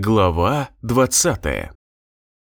Глава 20.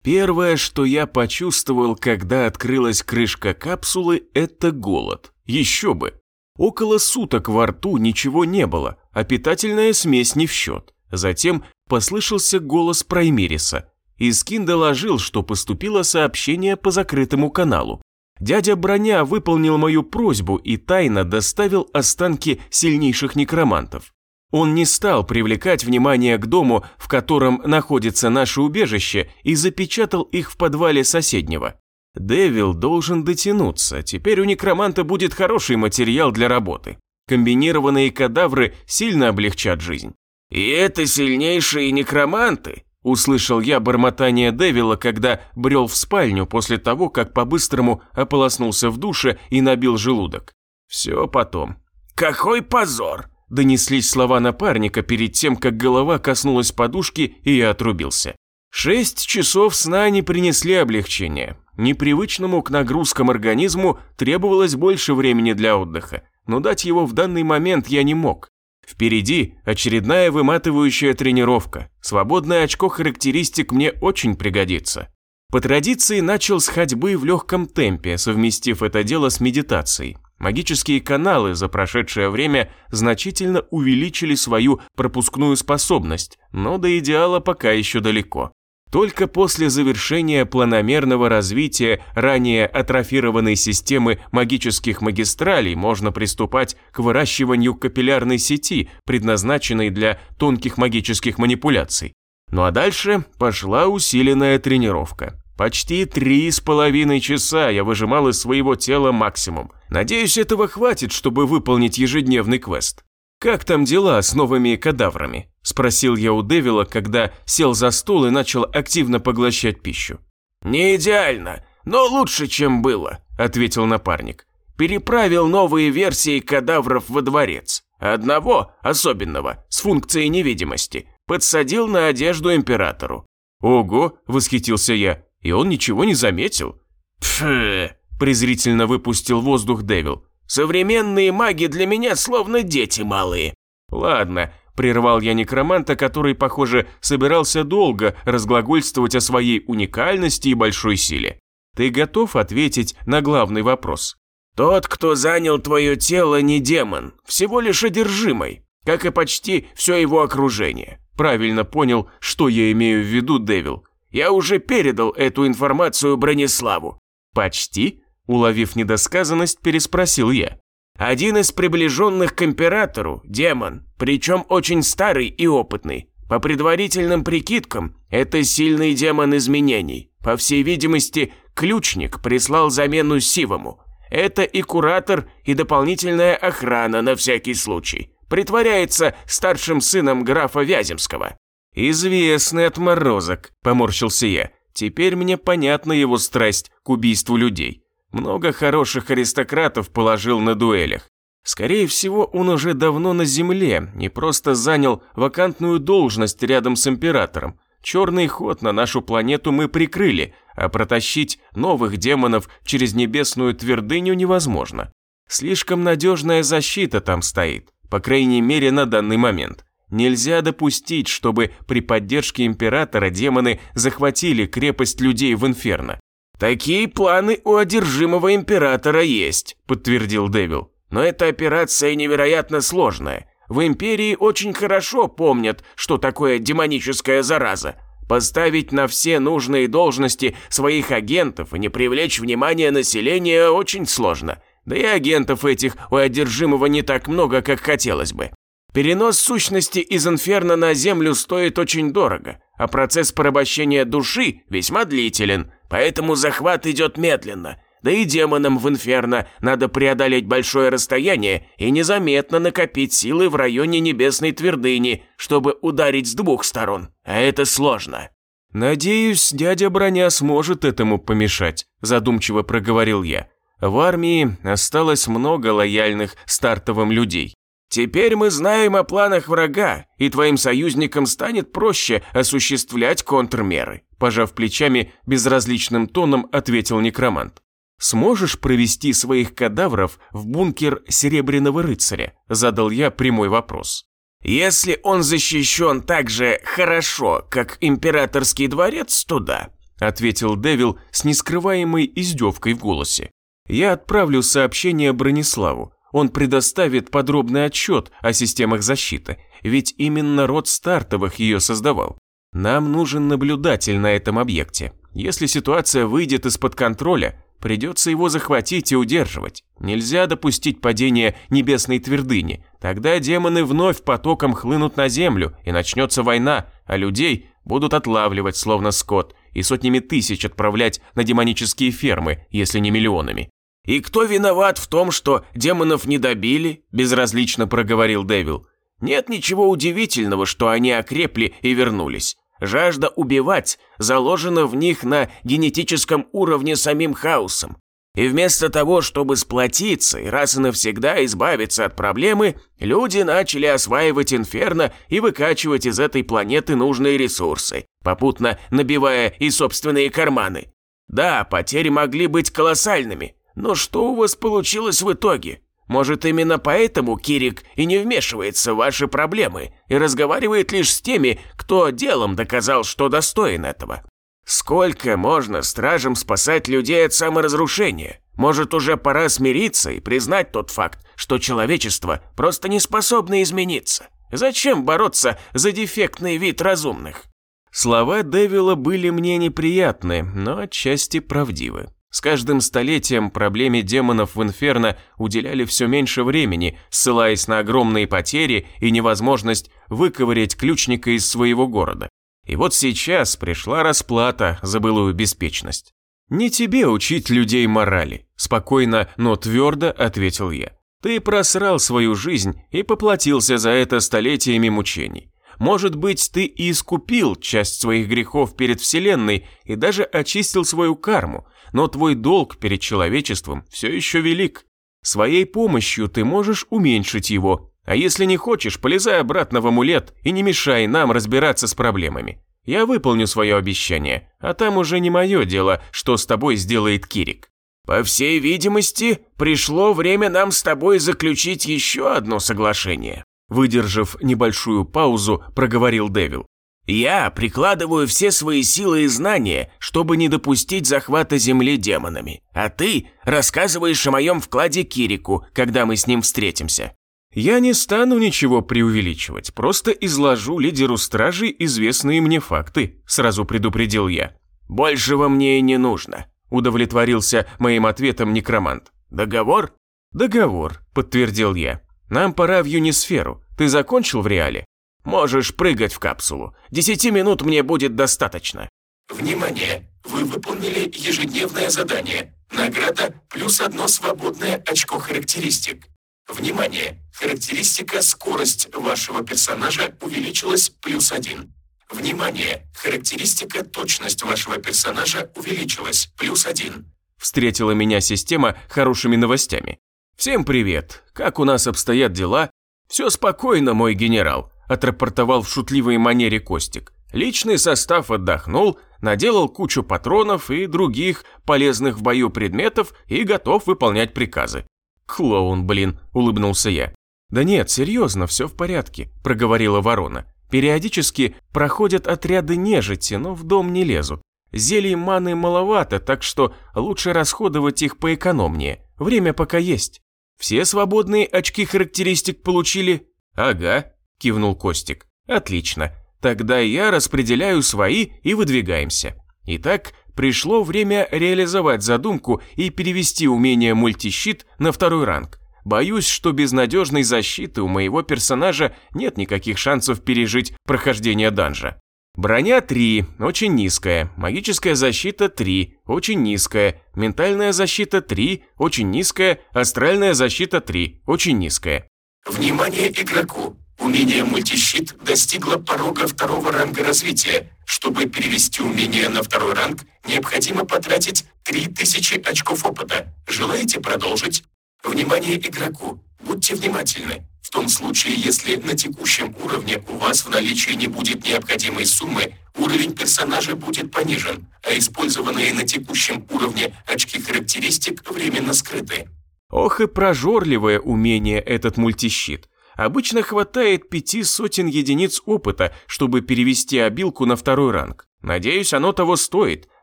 Первое, что я почувствовал, когда открылась крышка капсулы, это голод. Еще бы. Около суток во рту ничего не было, а питательная смесь не в счет. Затем послышался голос Праймириса. Искин доложил, что поступило сообщение по закрытому каналу. Дядя Броня выполнил мою просьбу и тайно доставил останки сильнейших некромантов. Он не стал привлекать внимание к дому, в котором находится наше убежище, и запечатал их в подвале соседнего. Дэвил должен дотянуться, теперь у некроманта будет хороший материал для работы. Комбинированные кадавры сильно облегчат жизнь. «И это сильнейшие некроманты?» Услышал я бормотание Дэвила, когда брел в спальню после того, как по-быстрому ополоснулся в душе и набил желудок. Все потом. «Какой позор! Донеслись слова напарника перед тем, как голова коснулась подушки, и я отрубился. Шесть часов сна не принесли облегчения. Непривычному к нагрузкам организму требовалось больше времени для отдыха, но дать его в данный момент я не мог. Впереди очередная выматывающая тренировка. Свободное очко характеристик мне очень пригодится. По традиции начал с ходьбы в легком темпе, совместив это дело с медитацией. Магические каналы за прошедшее время значительно увеличили свою пропускную способность, но до идеала пока еще далеко. Только после завершения планомерного развития ранее атрофированной системы магических магистралей можно приступать к выращиванию капиллярной сети, предназначенной для тонких магических манипуляций. Ну а дальше пошла усиленная тренировка. Почти три с половиной часа я выжимал из своего тела максимум. Надеюсь, этого хватит, чтобы выполнить ежедневный квест. «Как там дела с новыми кадаврами?» – спросил я у Девила, когда сел за стол и начал активно поглощать пищу. «Не идеально, но лучше, чем было», – ответил напарник. «Переправил новые версии кадавров во дворец. Одного, особенного, с функцией невидимости, подсадил на одежду императору». «Ого!» – восхитился я и он ничего не заметил. Пф, презрительно выпустил воздух Дэвил. Современные маги для меня словно дети малые. Ладно, прервал я некроманта, который, похоже, собирался долго разглагольствовать о своей уникальности и большой силе. Ты готов ответить на главный вопрос? Тот, кто занял твое тело, не демон, всего лишь одержимый, как и почти все его окружение. Правильно понял, что я имею в виду, Дэвил. Я уже передал эту информацию Брониславу». «Почти?» – уловив недосказанность, переспросил я. «Один из приближенных к императору – демон, причем очень старый и опытный. По предварительным прикидкам, это сильный демон изменений. По всей видимости, ключник прислал замену Сивому. Это и куратор, и дополнительная охрана на всякий случай. Притворяется старшим сыном графа Вяземского. «Известный отморозок», – поморщился я. «Теперь мне понятна его страсть к убийству людей. Много хороших аристократов положил на дуэлях. Скорее всего, он уже давно на земле, не просто занял вакантную должность рядом с императором. Черный ход на нашу планету мы прикрыли, а протащить новых демонов через небесную твердыню невозможно. Слишком надежная защита там стоит, по крайней мере на данный момент. Нельзя допустить, чтобы при поддержке императора демоны захватили крепость людей в Инферно. «Такие планы у одержимого императора есть», – подтвердил Дэвил. «Но эта операция невероятно сложная. В Империи очень хорошо помнят, что такое демоническая зараза. Поставить на все нужные должности своих агентов и не привлечь внимание населения очень сложно. Да и агентов этих у одержимого не так много, как хотелось бы. Перенос сущности из инферно на Землю стоит очень дорого, а процесс порабощения души весьма длителен, поэтому захват идет медленно. Да и демонам в инферно надо преодолеть большое расстояние и незаметно накопить силы в районе небесной твердыни, чтобы ударить с двух сторон, а это сложно. «Надеюсь, дядя Броня сможет этому помешать», – задумчиво проговорил я. В армии осталось много лояльных стартовым людей. Теперь мы знаем о планах врага, и твоим союзникам станет проще осуществлять контрмеры», пожав плечами безразличным тоном, ответил некромант. «Сможешь провести своих кадавров в бункер Серебряного рыцаря?» задал я прямой вопрос. Если он защищен так же хорошо, как императорский дворец, то да, ответил Девил с нескрываемой издевкой в голосе. Я отправлю сообщение Брониславу. Он предоставит подробный отчет о системах защиты, ведь именно род Стартовых ее создавал. Нам нужен наблюдатель на этом объекте. Если ситуация выйдет из-под контроля, придется его захватить и удерживать. Нельзя допустить падения небесной твердыни. Тогда демоны вновь потоком хлынут на землю, и начнется война, а людей будут отлавливать словно скот и сотнями тысяч отправлять на демонические фермы, если не миллионами. «И кто виноват в том, что демонов не добили?» – безразлично проговорил Дэвил. «Нет ничего удивительного, что они окрепли и вернулись. Жажда убивать заложена в них на генетическом уровне самим хаосом. И вместо того, чтобы сплотиться и раз и навсегда избавиться от проблемы, люди начали осваивать инферно и выкачивать из этой планеты нужные ресурсы, попутно набивая и собственные карманы. Да, потери могли быть колоссальными, но что у вас получилось в итоге? Может, именно поэтому Кирик и не вмешивается в ваши проблемы и разговаривает лишь с теми, кто делом доказал, что достоин этого? Сколько можно стражам спасать людей от саморазрушения? Может, уже пора смириться и признать тот факт, что человечество просто не способно измениться? Зачем бороться за дефектный вид разумных? Слова Дэвила были мне неприятны, но отчасти правдивы. С каждым столетием проблеме демонов в Инферно уделяли все меньше времени, ссылаясь на огромные потери и невозможность выковырять ключника из своего города. И вот сейчас пришла расплата за былую беспечность. «Не тебе учить людей морали», – спокойно, но твердо ответил я. «Ты просрал свою жизнь и поплатился за это столетиями мучений. Может быть, ты и искупил часть своих грехов перед Вселенной и даже очистил свою карму, но твой долг перед человечеством все еще велик. Своей помощью ты можешь уменьшить его, а если не хочешь, полезай обратно в амулет и не мешай нам разбираться с проблемами. Я выполню свое обещание, а там уже не мое дело, что с тобой сделает Кирик. По всей видимости, пришло время нам с тобой заключить еще одно соглашение. Выдержав небольшую паузу, проговорил Девил. Я прикладываю все свои силы и знания, чтобы не допустить захвата Земли демонами. А ты рассказываешь о моем вкладе Кирику, когда мы с ним встретимся. Я не стану ничего преувеличивать, просто изложу лидеру стражи известные мне факты, сразу предупредил я. Большего мне и не нужно, удовлетворился моим ответом некромант. Договор? Договор, подтвердил я. Нам пора в Юнисферу. Ты закончил в реале? Можешь прыгать в капсулу. Десяти минут мне будет достаточно. Внимание! Вы выполнили ежедневное задание. Награда плюс одно свободное очко характеристик. Внимание! Характеристика «Скорость» вашего персонажа увеличилась плюс один. Внимание! Характеристика «Точность» вашего персонажа увеличилась плюс один. Встретила меня система хорошими новостями. Всем привет! Как у нас обстоят дела? Все спокойно, мой генерал отрапортовал в шутливой манере Костик. Личный состав отдохнул, наделал кучу патронов и других полезных в бою предметов и готов выполнять приказы. «Клоун, блин», – улыбнулся я. «Да нет, серьезно, все в порядке», – проговорила ворона. «Периодически проходят отряды нежити, но в дом не лезут. Зелий маны маловато, так что лучше расходовать их поэкономнее. Время пока есть. Все свободные очки характеристик получили?» «Ага», кивнул Костик. Отлично. Тогда я распределяю свои и выдвигаемся. Итак, пришло время реализовать задумку и перевести умение мультищит на второй ранг. Боюсь, что без надежной защиты у моего персонажа нет никаких шансов пережить прохождение данжа. Броня 3, очень низкая, магическая защита 3, очень низкая, ментальная защита 3, очень низкая, астральная защита 3, очень низкая. Внимание игроку! Умение мультищит достигло порога второго ранга развития. Чтобы перевести умение на второй ранг, необходимо потратить 3000 очков опыта. Желаете продолжить? Внимание игроку! Будьте внимательны. В том случае, если на текущем уровне у вас в наличии не будет необходимой суммы, уровень персонажа будет понижен, а использованные на текущем уровне очки характеристик временно скрыты. Ох и прожорливое умение этот мультищит. Обычно хватает пяти сотен единиц опыта, чтобы перевести обилку на второй ранг. Надеюсь, оно того стоит,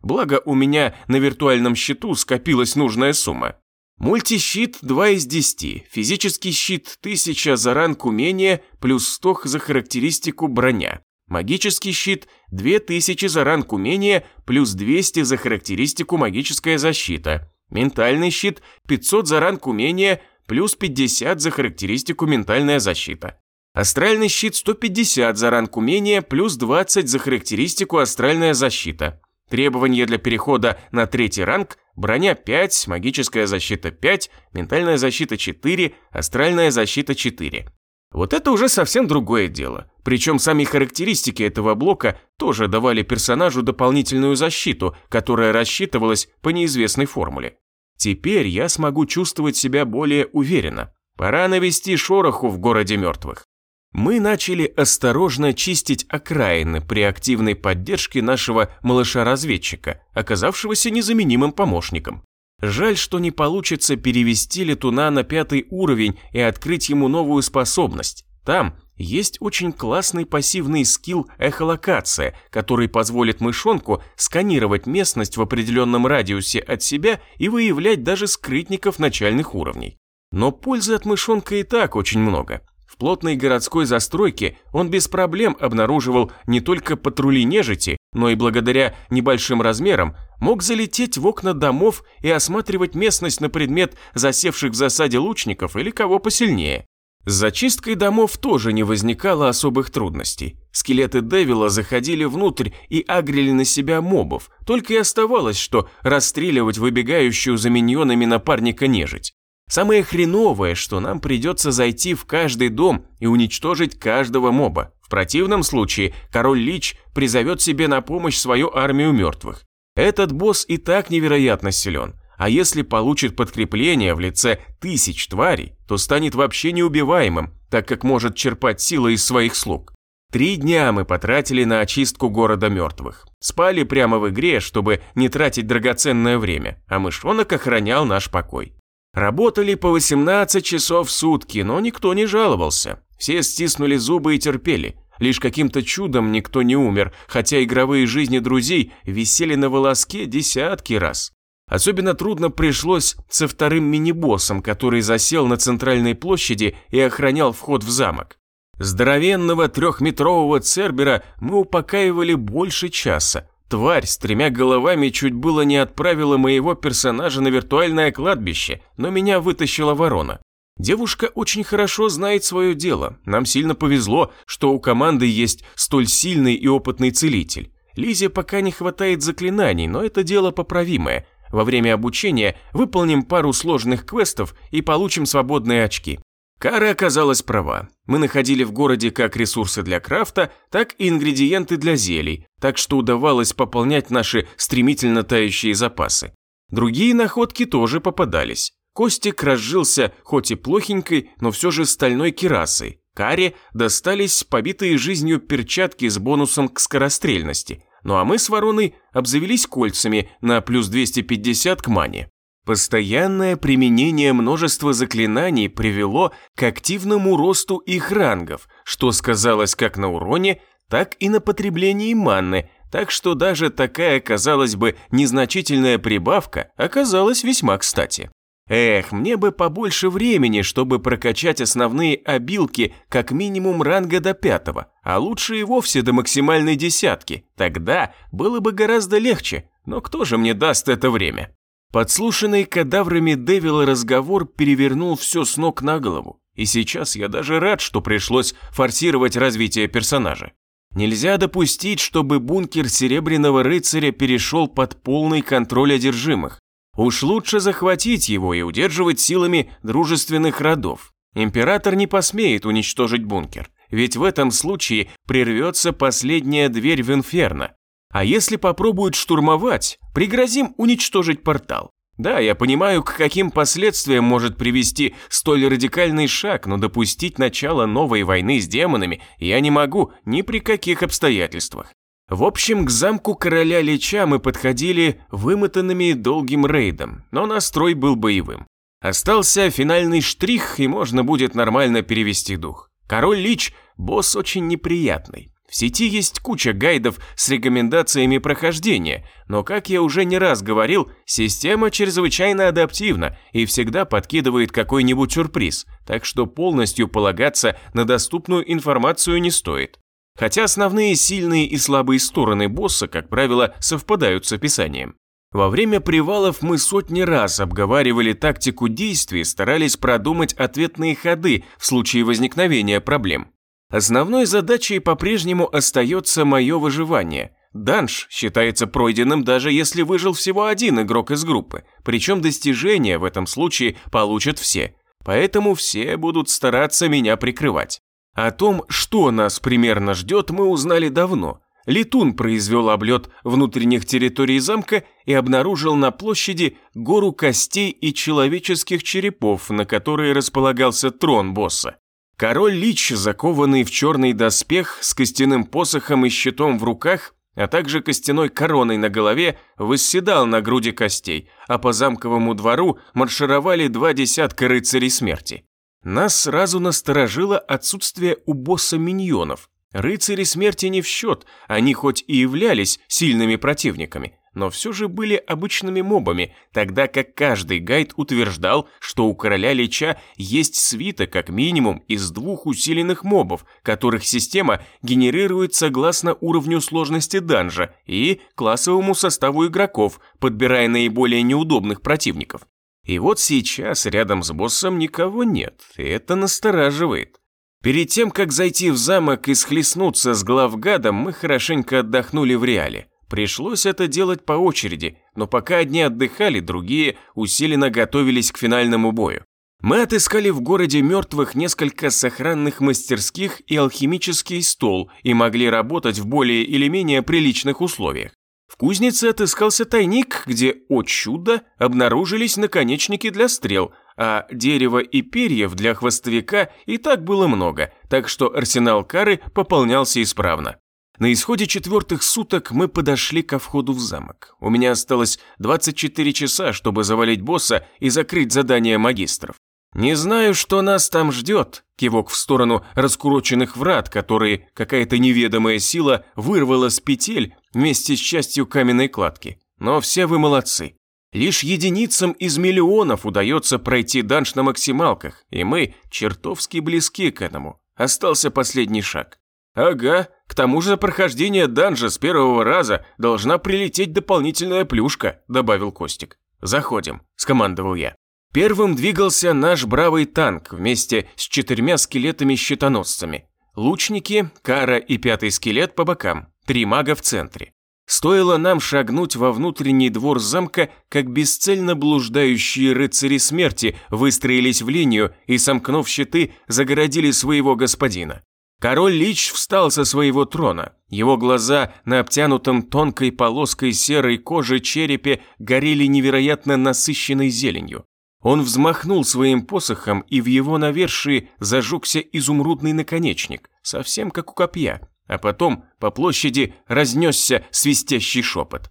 благо у меня на виртуальном счету скопилась нужная сумма. Мультищит 2 из 10, физический щит 1000 за ранг умения плюс 100 за характеристику броня. Магический щит 2000 за ранг умения плюс 200 за характеристику магическая защита. Ментальный щит 500 за ранг умения плюс 50 за характеристику ментальная защита. Астральный щит 150 за ранг умения, плюс 20 за характеристику астральная защита. Требования для перехода на третий ранг – броня 5, магическая защита 5, ментальная защита 4, астральная защита 4. Вот это уже совсем другое дело. Причем сами характеристики этого блока тоже давали персонажу дополнительную защиту, которая рассчитывалась по неизвестной формуле. Теперь я смогу чувствовать себя более уверенно. Пора навести шороху в городе мертвых. Мы начали осторожно чистить окраины при активной поддержке нашего малыша-разведчика, оказавшегося незаменимым помощником. Жаль, что не получится перевести летуна на пятый уровень и открыть ему новую способность. Там есть очень классный пассивный скилл эхолокация, который позволит мышонку сканировать местность в определенном радиусе от себя и выявлять даже скрытников начальных уровней. Но пользы от мышонка и так очень много. В плотной городской застройке он без проблем обнаруживал не только патрули нежити, но и благодаря небольшим размерам мог залететь в окна домов и осматривать местность на предмет засевших в засаде лучников или кого посильнее. С зачисткой домов тоже не возникало особых трудностей. Скелеты Девила заходили внутрь и агрили на себя мобов, только и оставалось, что расстреливать выбегающую за миньонами напарника нежить. Самое хреновое, что нам придется зайти в каждый дом и уничтожить каждого моба. В противном случае король Лич призовет себе на помощь свою армию мертвых. Этот босс и так невероятно силен, а если получит подкрепление в лице тысяч тварей, то станет вообще неубиваемым, так как может черпать силы из своих слуг. Три дня мы потратили на очистку города мертвых. Спали прямо в игре, чтобы не тратить драгоценное время, а мышонок охранял наш покой. Работали по 18 часов в сутки, но никто не жаловался. Все стиснули зубы и терпели. Лишь каким-то чудом никто не умер, хотя игровые жизни друзей висели на волоске десятки раз. Особенно трудно пришлось со вторым мини-боссом, который засел на центральной площади и охранял вход в замок. Здоровенного трехметрового цербера мы упокаивали больше часа. Тварь с тремя головами чуть было не отправила моего персонажа на виртуальное кладбище, но меня вытащила ворона. Девушка очень хорошо знает свое дело. Нам сильно повезло, что у команды есть столь сильный и опытный целитель. Лизе пока не хватает заклинаний, но это дело поправимое. Во время обучения выполним пару сложных квестов и получим свободные очки. Кара оказалась права. Мы находили в городе как ресурсы для крафта, так и ингредиенты для зелий, так что удавалось пополнять наши стремительно тающие запасы. Другие находки тоже попадались. Костик разжился хоть и плохенькой, но все же стальной керасой. Каре достались побитые жизнью перчатки с бонусом к скорострельности, ну а мы с Вороной обзавелись кольцами на плюс 250 к мане. Постоянное применение множества заклинаний привело к активному росту их рангов, что сказалось как на уроне, так и на потреблении манны, так что даже такая, казалось бы, незначительная прибавка оказалась весьма кстати. Эх, мне бы побольше времени, чтобы прокачать основные обилки как минимум ранга до пятого, а лучше и вовсе до максимальной десятки. Тогда было бы гораздо легче, но кто же мне даст это время? Подслушанный кадаврами Дэвила разговор перевернул все с ног на голову, и сейчас я даже рад, что пришлось форсировать развитие персонажа. Нельзя допустить, чтобы бункер Серебряного Рыцаря перешел под полный контроль одержимых. Уж лучше захватить его и удерживать силами дружественных родов. Император не посмеет уничтожить бункер, ведь в этом случае прервется последняя дверь в инферно, а если попробуют штурмовать, пригрозим уничтожить портал. Да, я понимаю, к каким последствиям может привести столь радикальный шаг, но допустить начало новой войны с демонами я не могу ни при каких обстоятельствах. В общем, к замку короля Лича мы подходили вымотанными долгим рейдом, но настрой был боевым. Остался финальный штрих, и можно будет нормально перевести дух. Король Лич – босс очень неприятный. В сети есть куча гайдов с рекомендациями прохождения, но, как я уже не раз говорил, система чрезвычайно адаптивна и всегда подкидывает какой-нибудь сюрприз, так что полностью полагаться на доступную информацию не стоит. Хотя основные сильные и слабые стороны босса, как правило, совпадают с описанием. Во время привалов мы сотни раз обговаривали тактику действий, старались продумать ответные ходы в случае возникновения проблем. Основной задачей по-прежнему остается мое выживание. Данж считается пройденным даже если выжил всего один игрок из группы, причем достижения в этом случае получат все. Поэтому все будут стараться меня прикрывать. О том, что нас примерно ждет, мы узнали давно. Летун произвел облет внутренних территорий замка и обнаружил на площади гору костей и человеческих черепов, на которой располагался трон босса. Король Лич, закованный в черный доспех с костяным посохом и щитом в руках, а также костяной короной на голове, восседал на груди костей, а по замковому двору маршировали два десятка рыцарей смерти. Нас сразу насторожило отсутствие у босса миньонов. Рыцари смерти не в счет, они хоть и являлись сильными противниками, но все же были обычными мобами, тогда как каждый гайд утверждал, что у короля Лича есть свита как минимум из двух усиленных мобов, которых система генерирует согласно уровню сложности данжа и классовому составу игроков, подбирая наиболее неудобных противников. И вот сейчас рядом с боссом никого нет, и это настораживает. Перед тем, как зайти в замок и схлестнуться с главгадом, мы хорошенько отдохнули в реале. Пришлось это делать по очереди, но пока одни отдыхали, другие усиленно готовились к финальному бою. Мы отыскали в городе мертвых несколько сохранных мастерских и алхимический стол и могли работать в более или менее приличных условиях. В кузнице отыскался тайник, где, о чудо, обнаружились наконечники для стрел, а дерева и перьев для хвостовика и так было много, так что арсенал кары пополнялся исправно. На исходе четвертых суток мы подошли ко входу в замок. У меня осталось 24 часа, чтобы завалить босса и закрыть задание магистров. Не знаю, что нас там ждет, кивок в сторону раскуроченных врат, которые какая-то неведомая сила вырвала с петель вместе с частью каменной кладки. Но все вы молодцы. Лишь единицам из миллионов удается пройти данж на максималках, и мы чертовски близки к этому. Остался последний шаг. Ага, к тому же за прохождение данжа с первого раза должна прилететь дополнительная плюшка, добавил Костик. Заходим, скомандовал я. Первым двигался наш бравый танк вместе с четырьмя скелетами-щитоносцами. Лучники, Кара и пятый скелет по бокам, три мага в центре. Стоило нам шагнуть во внутренний двор замка, как бесцельно блуждающие рыцари смерти выстроились в линию и, сомкнув щиты, загородили своего господина. Король Лич встал со своего трона. Его глаза на обтянутом тонкой полоской серой кожи черепе горели невероятно насыщенной зеленью. Он взмахнул своим посохом, и в его навершии зажегся изумрудный наконечник, совсем как у копья, а потом по площади разнесся свистящий шепот.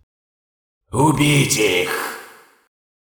«Убить их!»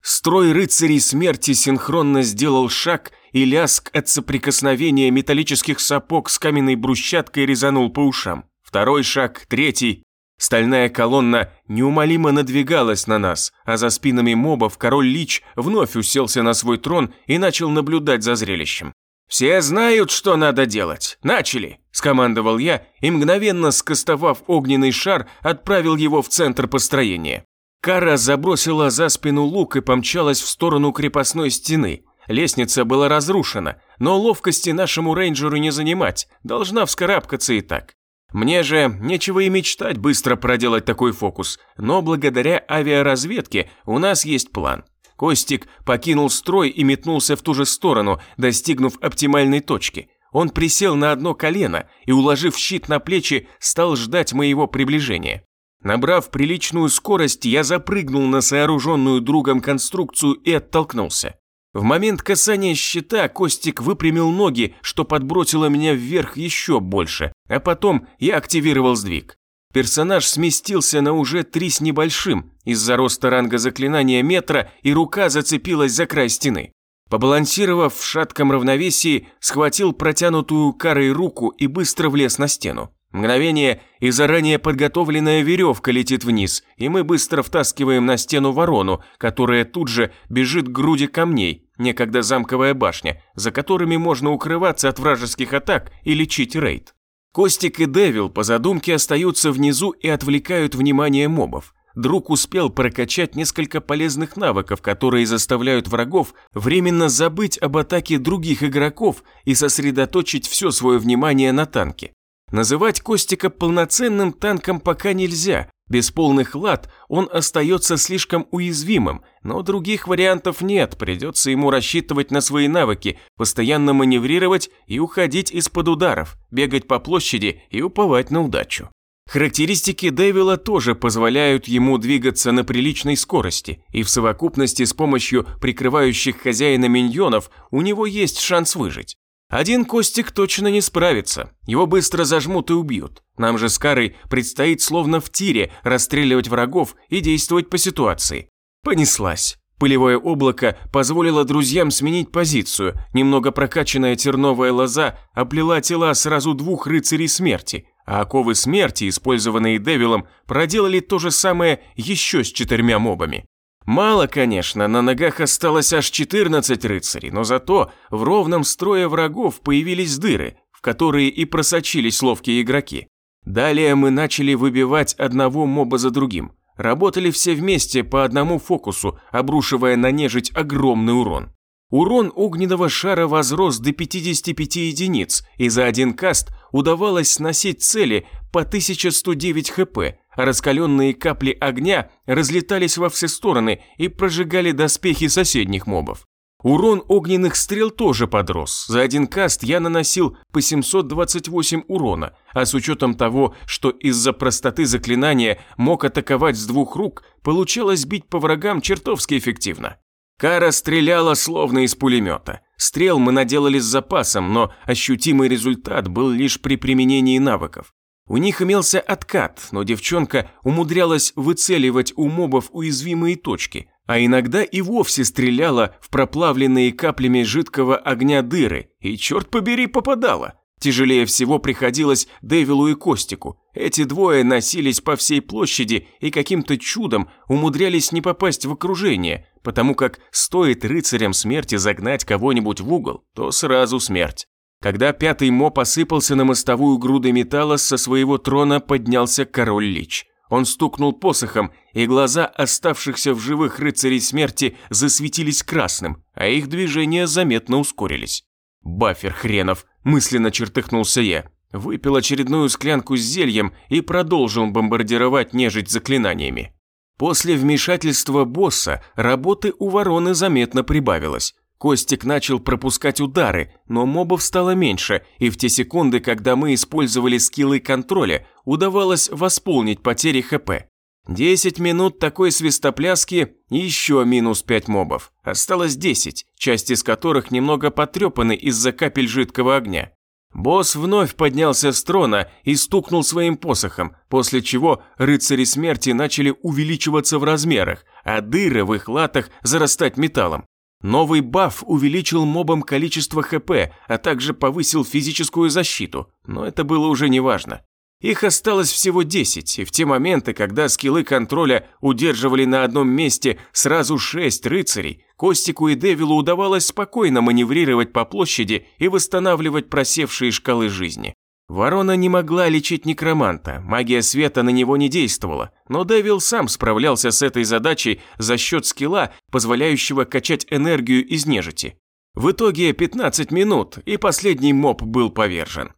Строй рыцарей смерти синхронно сделал шаг, и лязг от соприкосновения металлических сапог с каменной брусчаткой резанул по ушам. Второй шаг, третий. Стальная колонна неумолимо надвигалась на нас, а за спинами мобов король Лич вновь уселся на свой трон и начал наблюдать за зрелищем. «Все знают, что надо делать. Начали!» – скомандовал я и, мгновенно скостовав огненный шар, отправил его в центр построения. Кара забросила за спину лук и помчалась в сторону крепостной стены. Лестница была разрушена, но ловкости нашему рейнджеру не занимать, должна вскарабкаться и так. Мне же нечего и мечтать быстро проделать такой фокус, но благодаря авиаразведке у нас есть план. Костик покинул строй и метнулся в ту же сторону, достигнув оптимальной точки. Он присел на одно колено и, уложив щит на плечи, стал ждать моего приближения. Набрав приличную скорость, я запрыгнул на сооруженную другом конструкцию и оттолкнулся. В момент касания щита Костик выпрямил ноги, что подбросило меня вверх еще больше, а потом я активировал сдвиг. Персонаж сместился на уже три с небольшим, из-за роста ранга заклинания метра, и рука зацепилась за край стены. Побалансировав в шатком равновесии, схватил протянутую карой руку и быстро влез на стену. Мгновение, и заранее подготовленная веревка летит вниз, и мы быстро втаскиваем на стену ворону, которая тут же бежит к груди камней, некогда замковая башня, за которыми можно укрываться от вражеских атак и лечить рейд. Костик и Девил по задумке остаются внизу и отвлекают внимание мобов. Друг успел прокачать несколько полезных навыков, которые заставляют врагов временно забыть об атаке других игроков и сосредоточить все свое внимание на танке. Называть Костика полноценным танком пока нельзя. Без полных лад он остается слишком уязвимым, но других вариантов нет, придется ему рассчитывать на свои навыки, постоянно маневрировать и уходить из-под ударов, бегать по площади и уповать на удачу. Характеристики Дэвила тоже позволяют ему двигаться на приличной скорости, и в совокупности с помощью прикрывающих хозяина миньонов у него есть шанс выжить. Один Костик точно не справится, его быстро зажмут и убьют. Нам же с Карой предстоит словно в тире расстреливать врагов и действовать по ситуации. Понеслась. Пылевое облако позволило друзьям сменить позицию. Немного прокачанная терновая лоза оплела тела сразу двух рыцарей смерти, а оковы смерти, использованные Девилом, проделали то же самое еще с четырьмя мобами. Мало, конечно, на ногах осталось аж 14 рыцарей, но зато в ровном строе врагов появились дыры, в которые и просочились ловкие игроки. Далее мы начали выбивать одного моба за другим. Работали все вместе по одному фокусу, обрушивая на нежить огромный урон. Урон огненного шара возрос до 55 единиц, и за один каст удавалось сносить цели по 1109 хп, раскаленные капли огня разлетались во все стороны и прожигали доспехи соседних мобов. Урон огненных стрел тоже подрос. За один каст я наносил по 728 урона, а с учетом того, что из-за простоты заклинания мог атаковать с двух рук, получалось бить по врагам чертовски эффективно. Кара стреляла словно из пулемета. Стрел мы наделали с запасом, но ощутимый результат был лишь при применении навыков. У них имелся откат, но девчонка умудрялась выцеливать у мобов уязвимые точки, а иногда и вовсе стреляла в проплавленные каплями жидкого огня дыры, и, черт побери, попадала. Тяжелее всего приходилось Дэвилу и Костику. Эти двое носились по всей площади и каким-то чудом умудрялись не попасть в окружение, потому как стоит рыцарям смерти загнать кого-нибудь в угол, то сразу смерть. Когда пятый мо посыпался на мостовую груды металла, со своего трона поднялся король Лич. Он стукнул посохом, и глаза оставшихся в живых рыцарей смерти засветились красным, а их движения заметно ускорились. «Бафер хренов!» – мысленно чертыхнулся я. Выпил очередную склянку с зельем и продолжил бомбардировать нежить заклинаниями. После вмешательства босса работы у вороны заметно прибавилось. Костик начал пропускать удары, но мобов стало меньше, и в те секунды, когда мы использовали скиллы контроля, удавалось восполнить потери ХП. 10 минут такой свистопляски и еще минус 5 мобов. Осталось 10, часть из которых немного потрепаны из-за капель жидкого огня. Босс вновь поднялся с трона и стукнул своим посохом, после чего рыцари смерти начали увеличиваться в размерах, а дыры в их латах зарастать металлом. Новый баф увеличил мобам количество ХП, а также повысил физическую защиту, но это было уже неважно. Их осталось всего 10, и в те моменты, когда скиллы контроля удерживали на одном месте сразу 6 рыцарей, Костику и Девилу удавалось спокойно маневрировать по площади и восстанавливать просевшие шкалы жизни. Ворона не могла лечить некроманта, магия света на него не действовала, но Девил сам справлялся с этой задачей за счет скилла, позволяющего качать энергию из нежити. В итоге 15 минут, и последний моб был повержен.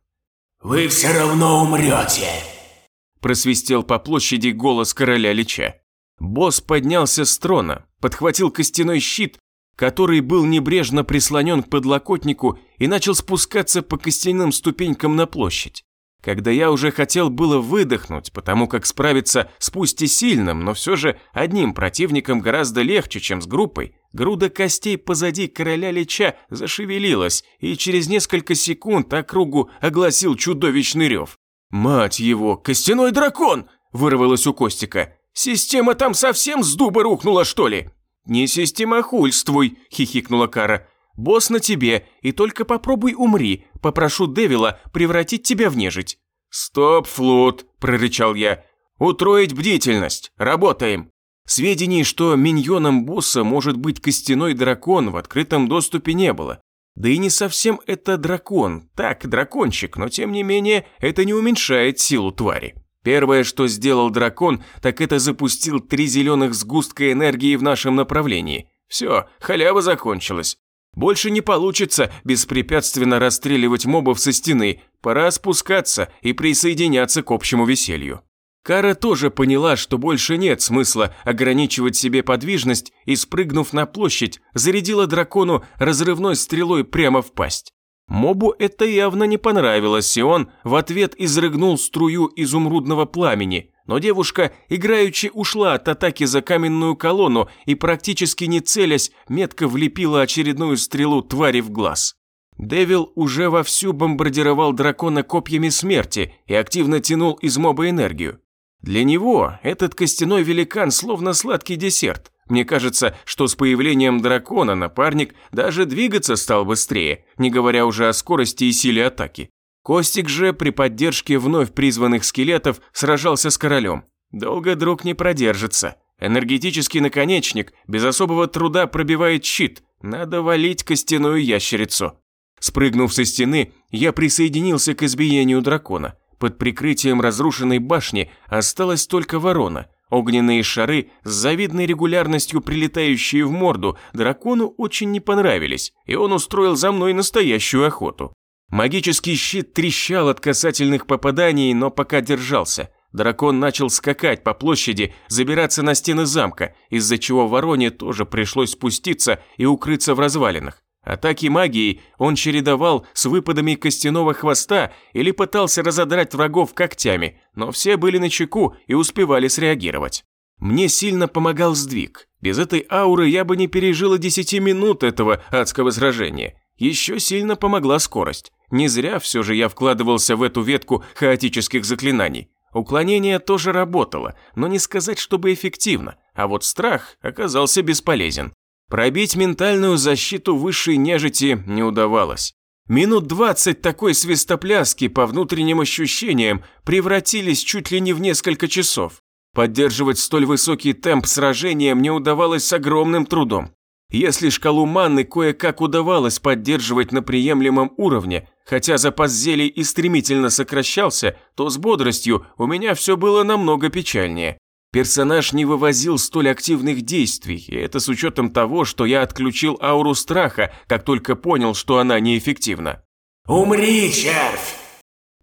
«Вы все равно умрете!» Просвистел по площади голос короля Лича. Босс поднялся с трона, подхватил костяной щит, который был небрежно прислонен к подлокотнику и начал спускаться по костяным ступенькам на площадь. Когда я уже хотел было выдохнуть, потому как справиться с пусть и сильным, но все же одним противником гораздо легче, чем с группой, груда костей позади короля Лича зашевелилась, и через несколько секунд округу огласил чудовищный рев. «Мать его, костяной дракон!» – вырвалось у Костика. «Система там совсем с дуба рухнула, что ли?» «Не системохульствуй», – хихикнула Кара. Босс на тебе, и только попробуй умри. Попрошу Девила превратить тебя в нежить». «Стоп, Флут», – прорычал я. «Утроить бдительность. Работаем». Сведений, что миньоном босса может быть костяной дракон, в открытом доступе не было. Да и не совсем это дракон, так, дракончик, но тем не менее это не уменьшает силу твари. Первое, что сделал дракон, так это запустил три зеленых сгустка энергии в нашем направлении. Все, халява закончилась. Больше не получится беспрепятственно расстреливать мобов со стены, пора спускаться и присоединяться к общему веселью. Кара тоже поняла, что больше нет смысла ограничивать себе подвижность и, спрыгнув на площадь, зарядила дракону разрывной стрелой прямо в пасть. Мобу это явно не понравилось, и он в ответ изрыгнул струю изумрудного пламени, но девушка, играючи, ушла от атаки за каменную колонну и, практически не целясь, метко влепила очередную стрелу твари в глаз. Девил уже вовсю бомбардировал дракона копьями смерти и активно тянул из моба энергию. Для него этот костяной великан словно сладкий десерт. Мне кажется, что с появлением дракона напарник даже двигаться стал быстрее, не говоря уже о скорости и силе атаки. Костик же при поддержке вновь призванных скелетов сражался с королем. Долго друг не продержится. Энергетический наконечник без особого труда пробивает щит. Надо валить костяную ящерицу. Спрыгнув со стены, я присоединился к избиению дракона. Под прикрытием разрушенной башни осталась только ворона. Огненные шары с завидной регулярностью прилетающие в морду дракону очень не понравились, и он устроил за мной настоящую охоту. Магический щит трещал от касательных попаданий, но пока держался. Дракон начал скакать по площади, забираться на стены замка, из-за чего вороне тоже пришлось спуститься и укрыться в развалинах. Атаки магией он чередовал с выпадами костяного хвоста или пытался разодрать врагов когтями, но все были на чеку и успевали среагировать. Мне сильно помогал сдвиг. Без этой ауры я бы не пережила 10 минут этого адского сражения. Еще сильно помогла скорость. Не зря все же я вкладывался в эту ветку хаотических заклинаний. Уклонение тоже работало, но не сказать, чтобы эффективно, а вот страх оказался бесполезен. Пробить ментальную защиту высшей нежити не удавалось. Минут двадцать такой свистопляски по внутренним ощущениям превратились чуть ли не в несколько часов. Поддерживать столь высокий темп сражения мне удавалось с огромным трудом. Если шкалу манны кое-как удавалось поддерживать на приемлемом уровне, хотя запас зелий и стремительно сокращался, то с бодростью у меня все было намного печальнее. Персонаж не вывозил столь активных действий, и это с учетом того, что я отключил ауру страха, как только понял, что она неэффективна. «Умри, червь!»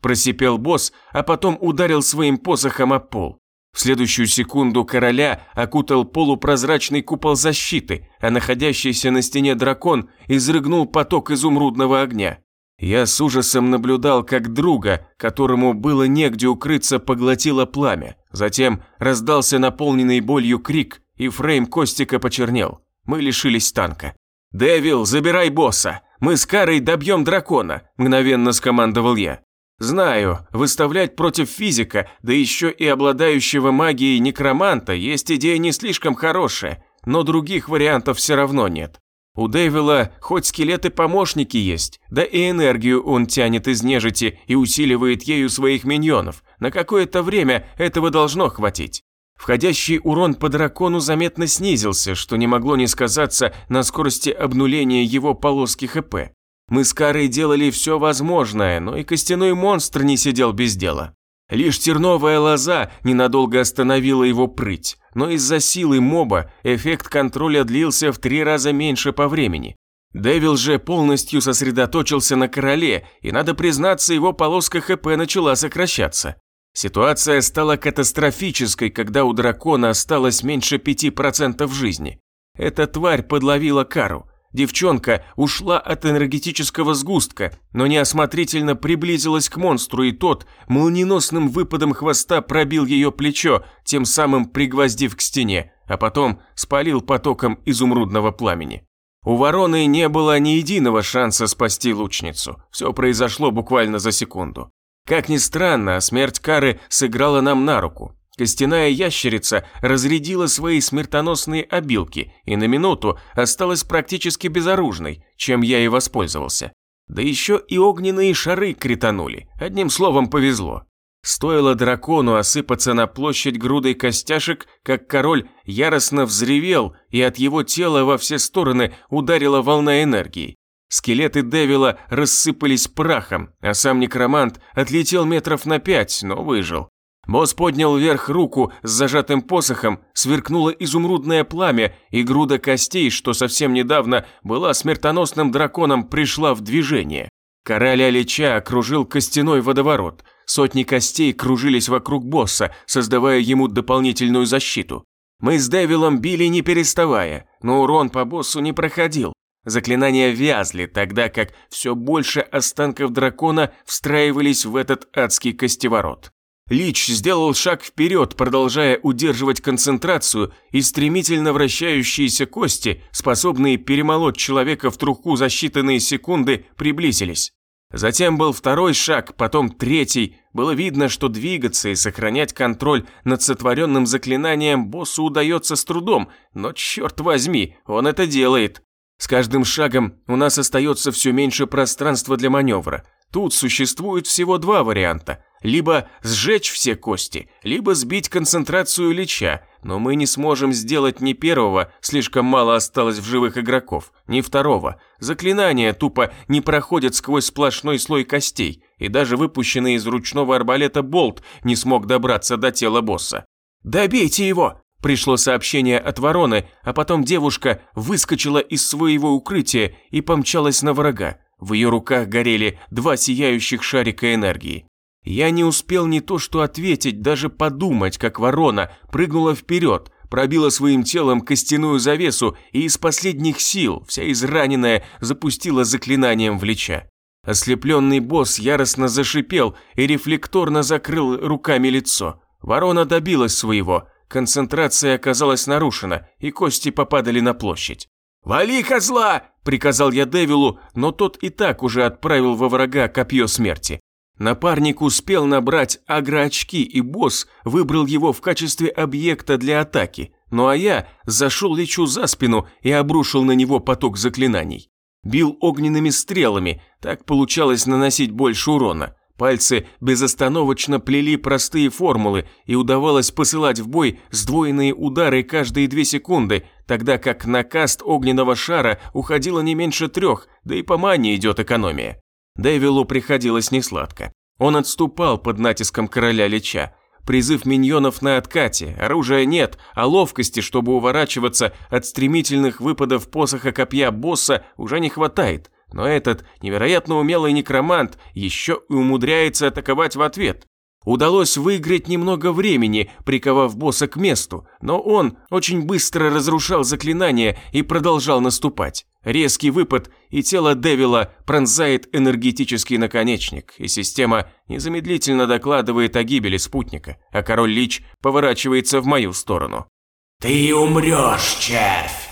Просипел босс, а потом ударил своим посохом о пол. В следующую секунду короля окутал полупрозрачный купол защиты, а находящийся на стене дракон изрыгнул поток изумрудного огня. Я с ужасом наблюдал, как друга, которому было негде укрыться, поглотило пламя. Затем раздался наполненный болью крик, и фрейм Костика почернел. Мы лишились танка. «Дэвил, забирай босса! Мы с Карой добьем дракона!» – мгновенно скомандовал я. Знаю, выставлять против физика, да еще и обладающего магией некроманта, есть идея не слишком хорошая, но других вариантов все равно нет. У Дэвила хоть скелеты-помощники есть, да и энергию он тянет из нежити и усиливает ею своих миньонов. На какое-то время этого должно хватить. Входящий урон по дракону заметно снизился, что не могло не сказаться на скорости обнуления его полоски ХП. Мы с Карой делали все возможное, но и костяной монстр не сидел без дела. Лишь терновая лоза ненадолго остановила его прыть, но из-за силы моба эффект контроля длился в три раза меньше по времени. Дэвил же полностью сосредоточился на короле, и, надо признаться, его полоска ХП начала сокращаться. Ситуация стала катастрофической, когда у дракона осталось меньше 5% жизни. Эта тварь подловила кару – Девчонка ушла от энергетического сгустка, но неосмотрительно приблизилась к монстру, и тот молниеносным выпадом хвоста пробил ее плечо, тем самым пригвоздив к стене, а потом спалил потоком изумрудного пламени. У вороны не было ни единого шанса спасти лучницу. Все произошло буквально за секунду. Как ни странно, смерть Кары сыграла нам на руку. Костяная ящерица разрядила свои смертоносные обилки и на минуту осталась практически безоружной, чем я и воспользовался. Да еще и огненные шары кританули, одним словом повезло. Стоило дракону осыпаться на площадь грудой костяшек, как король яростно взревел, и от его тела во все стороны ударила волна энергии. Скелеты Девила рассыпались прахом, а сам некромант отлетел метров на пять, но выжил. Босс поднял вверх руку с зажатым посохом, сверкнуло изумрудное пламя, и груда костей, что совсем недавно была смертоносным драконом, пришла в движение. Короля Лича окружил костяной водоворот. Сотни костей кружились вокруг босса, создавая ему дополнительную защиту. Мы с Девилом били не переставая, но урон по боссу не проходил. Заклинания вязли, тогда как все больше останков дракона встраивались в этот адский костеворот. Лич сделал шаг вперед, продолжая удерживать концентрацию, и стремительно вращающиеся кости, способные перемолоть человека в труху за считанные секунды, приблизились. Затем был второй шаг, потом третий. Было видно, что двигаться и сохранять контроль над сотворенным заклинанием боссу удается с трудом, но черт возьми, он это делает. С каждым шагом у нас остается все меньше пространства для маневра. Тут существует всего два варианта – либо сжечь все кости, либо сбить концентрацию лича, но мы не сможем сделать ни первого, слишком мало осталось в живых игроков, ни второго. Заклинания тупо не проходят сквозь сплошной слой костей, и даже выпущенный из ручного арбалета болт не смог добраться до тела босса. «Добейте его!» Пришло сообщение от вороны, а потом девушка выскочила из своего укрытия и помчалась на врага. В ее руках горели два сияющих шарика энергии. Я не успел не то что ответить, даже подумать, как ворона прыгнула вперед, пробила своим телом костяную завесу и из последних сил, вся израненная, запустила заклинанием в леча. Ослепленный босс яростно зашипел и рефлекторно закрыл руками лицо. Ворона добилась своего, концентрация оказалась нарушена, и кости попадали на площадь. «Вали козла!» – приказал я Девилу, но тот и так уже отправил во врага копье смерти. Напарник успел набрать агроочки, и босс выбрал его в качестве объекта для атаки, ну а я зашел лечу за спину и обрушил на него поток заклинаний. Бил огненными стрелами, так получалось наносить больше урона. Пальцы безостановочно плели простые формулы, и удавалось посылать в бой сдвоенные удары каждые две секунды, тогда как на каст огненного шара уходило не меньше трех, да и по мане идет экономия. Дэвилу приходилось несладко. Он отступал под натиском короля Лича. Призыв миньонов на откате, оружия нет, а ловкости, чтобы уворачиваться от стремительных выпадов посоха копья босса, уже не хватает. Но этот невероятно умелый некромант еще и умудряется атаковать в ответ. Удалось выиграть немного времени, приковав босса к месту, но он очень быстро разрушал заклинания и продолжал наступать. Резкий выпад, и тело Девила пронзает энергетический наконечник, и система незамедлительно докладывает о гибели спутника, а король Лич поворачивается в мою сторону. «Ты умрешь, червь!»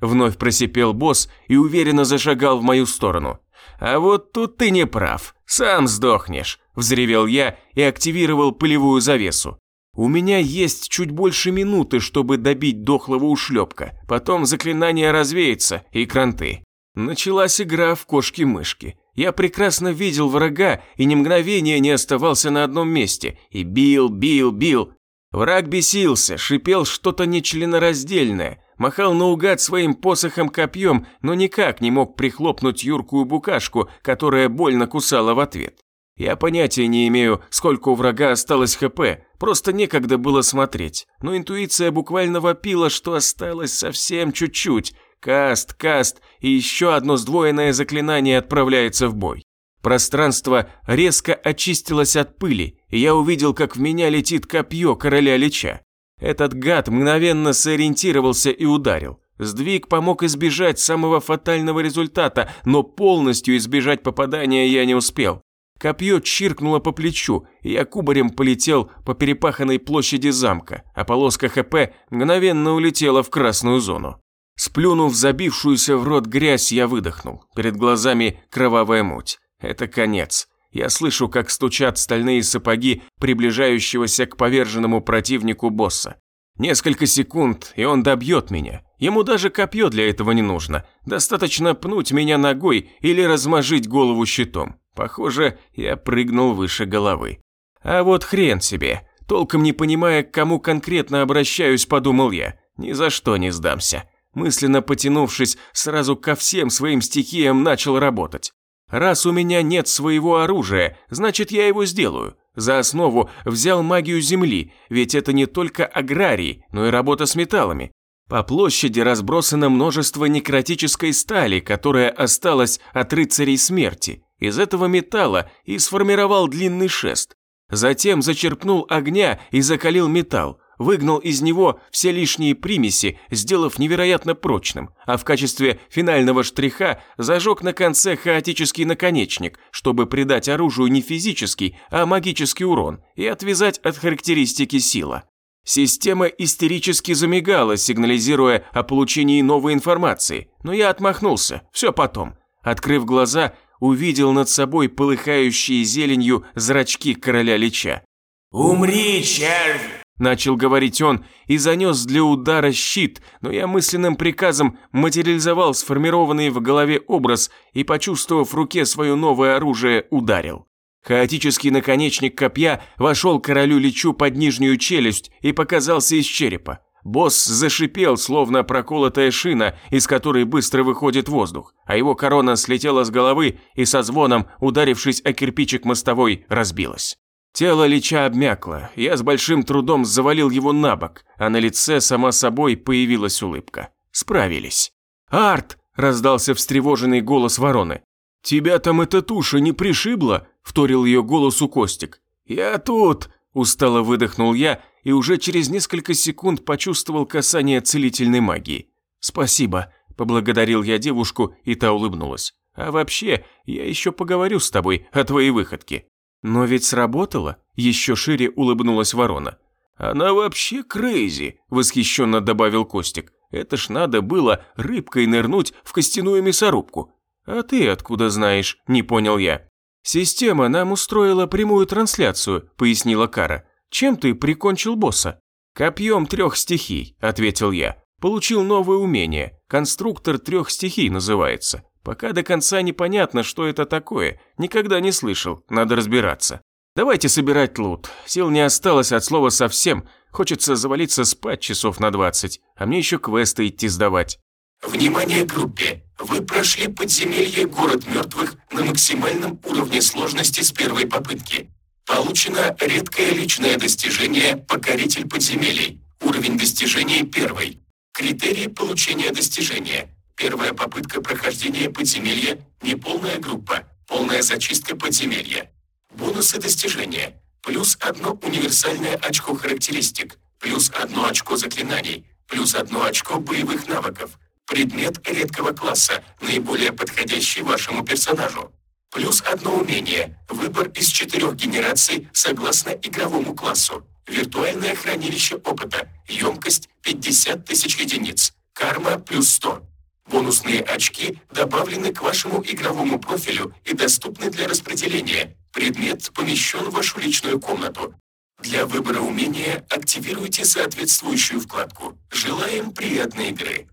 Вновь просипел босс и уверенно зашагал в мою сторону. «А вот тут ты не прав, сам сдохнешь», – взревел я и активировал пылевую завесу. У меня есть чуть больше минуты, чтобы добить дохлого ушлепка. Потом заклинание развеется и кранты. Началась игра в кошки-мышки. Я прекрасно видел врага и ни мгновения не оставался на одном месте. И бил, бил, бил. Враг бесился, шипел что-то нечленораздельное, махал наугад своим посохом-копьем, но никак не мог прихлопнуть юркую букашку, которая больно кусала в ответ. Я понятия не имею, сколько у врага осталось ХП, просто некогда было смотреть. Но интуиция буквально вопила, что осталось совсем чуть-чуть. Каст, каст, и еще одно сдвоенное заклинание отправляется в бой. Пространство резко очистилось от пыли, и я увидел, как в меня летит копье короля Лича. Этот гад мгновенно сориентировался и ударил. Сдвиг помог избежать самого фатального результата, но полностью избежать попадания я не успел. Копье чиркнуло по плечу, и я кубарем полетел по перепаханной площади замка, а полоска ХП мгновенно улетела в красную зону. Сплюнув забившуюся в рот грязь, я выдохнул. Перед глазами кровавая муть. Это конец. Я слышу, как стучат стальные сапоги приближающегося к поверженному противнику босса. Несколько секунд, и он добьет меня. Ему даже копье для этого не нужно. Достаточно пнуть меня ногой или размажить голову щитом. Похоже, я прыгнул выше головы. А вот хрен себе. Толком не понимая, к кому конкретно обращаюсь, подумал я. Ни за что не сдамся. Мысленно потянувшись, сразу ко всем своим стихиям начал работать. Раз у меня нет своего оружия, значит я его сделаю. За основу взял магию земли, ведь это не только аграрий, но и работа с металлами. По площади разбросано множество некротической стали, которая осталась от рыцарей смерти. Из этого металла и сформировал длинный шест. Затем зачерпнул огня и закалил металл, выгнал из него все лишние примеси, сделав невероятно прочным, а в качестве финального штриха зажег на конце хаотический наконечник, чтобы придать оружию не физический, а магический урон и отвязать от характеристики сила. Система истерически замигала, сигнализируя о получении новой информации, но я отмахнулся, все потом. Открыв глаза, увидел над собой полыхающие зеленью зрачки короля Лича. «Умри, червь!» Начал говорить он и занес для удара щит, но я мысленным приказом материализовал сформированный в голове образ и, почувствовав в руке свое новое оружие, ударил. Хаотический наконечник копья вошел королю Личу под нижнюю челюсть и показался из черепа. Босс зашипел, словно проколотая шина, из которой быстро выходит воздух, а его корона слетела с головы и со звоном, ударившись о кирпичик мостовой, разбилась. Тело Лича обмякло, я с большим трудом завалил его на бок, а на лице сама собой появилась улыбка. Справились. «Арт!» – раздался встревоженный голос вороны. «Тебя там эта туша не пришибла?» – вторил ее голосу Костик. «Я тут!» – устало выдохнул я и уже через несколько секунд почувствовал касание целительной магии. «Спасибо», – поблагодарил я девушку, и та улыбнулась. «А вообще, я еще поговорю с тобой о твоей выходке». «Но ведь сработало», – еще шире улыбнулась ворона. «Она вообще крейзи», – восхищенно добавил Костик. «Это ж надо было рыбкой нырнуть в костяную мясорубку». «А ты откуда знаешь?» – не понял я. «Система нам устроила прямую трансляцию», – пояснила Кара. «Чем ты прикончил босса?» «Копьем трех стихий», – ответил я. «Получил новое умение. Конструктор трех стихий называется. Пока до конца непонятно, что это такое. Никогда не слышал, надо разбираться. Давайте собирать лут. Сил не осталось от слова совсем. Хочется завалиться спать часов на 20, а мне еще квесты идти сдавать. Внимание группе! Вы прошли подземелье «Город мертвых» на максимальном уровне сложности с первой попытки. Получено редкое личное достижение «Покоритель подземелий». Уровень достижения первый. Критерии получения достижения. Первая попытка прохождения подземелья – неполная группа, полная зачистка подземелья. Бонусы достижения. Плюс одно универсальное очко характеристик, плюс одно очко заклинаний, плюс одно очко боевых навыков. Предмет редкого класса, наиболее подходящий вашему персонажу. Плюс одно умение. Выбор из четырех генераций согласно игровому классу. Виртуальное хранилище опыта. Емкость 50 тысяч единиц. Карма плюс 100. Бонусные очки добавлены к вашему игровому профилю и доступны для распределения. Предмет помещен в вашу личную комнату. Для выбора умения активируйте соответствующую вкладку. Желаем приятной игры.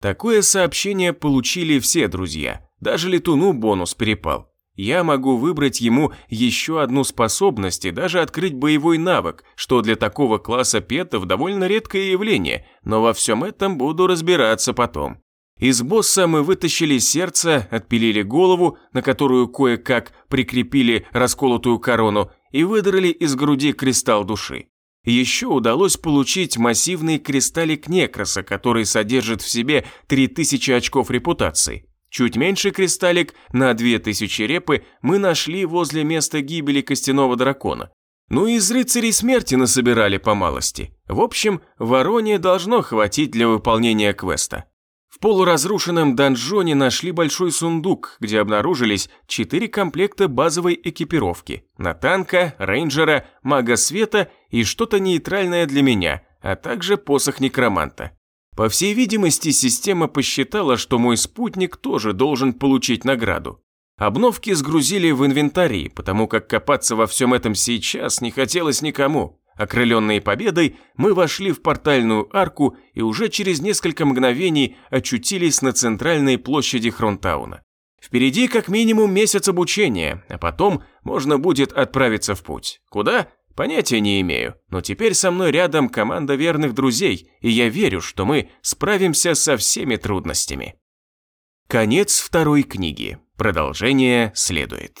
Такое сообщение получили все друзья. Даже летуну бонус перепал. Я могу выбрать ему еще одну способность и даже открыть боевой навык, что для такого класса петов довольно редкое явление, но во всем этом буду разбираться потом. Из босса мы вытащили сердце, отпилили голову, на которую кое-как прикрепили расколотую корону, и выдрали из груди кристалл души. Еще удалось получить массивный кристаллик некроса, который содержит в себе 3000 очков репутации. Чуть меньше кристаллик на 2000 репы мы нашли возле места гибели костяного дракона. Ну и из рыцарей смерти насобирали по малости. В общем, вороне должно хватить для выполнения квеста. В полуразрушенном донжоне нашли большой сундук, где обнаружились четыре комплекта базовой экипировки на танка, рейнджера, мага света и что-то нейтральное для меня, а также посох некроманта. По всей видимости, система посчитала, что мой спутник тоже должен получить награду. Обновки сгрузили в инвентарий, потому как копаться во всем этом сейчас не хотелось никому. Окрыленные победой, мы вошли в портальную арку и уже через несколько мгновений очутились на центральной площади Хронтауна. Впереди как минимум месяц обучения, а потом можно будет отправиться в путь. Куда? Понятия не имею, но теперь со мной рядом команда верных друзей, и я верю, что мы справимся со всеми трудностями. Конец второй книги. Продолжение следует.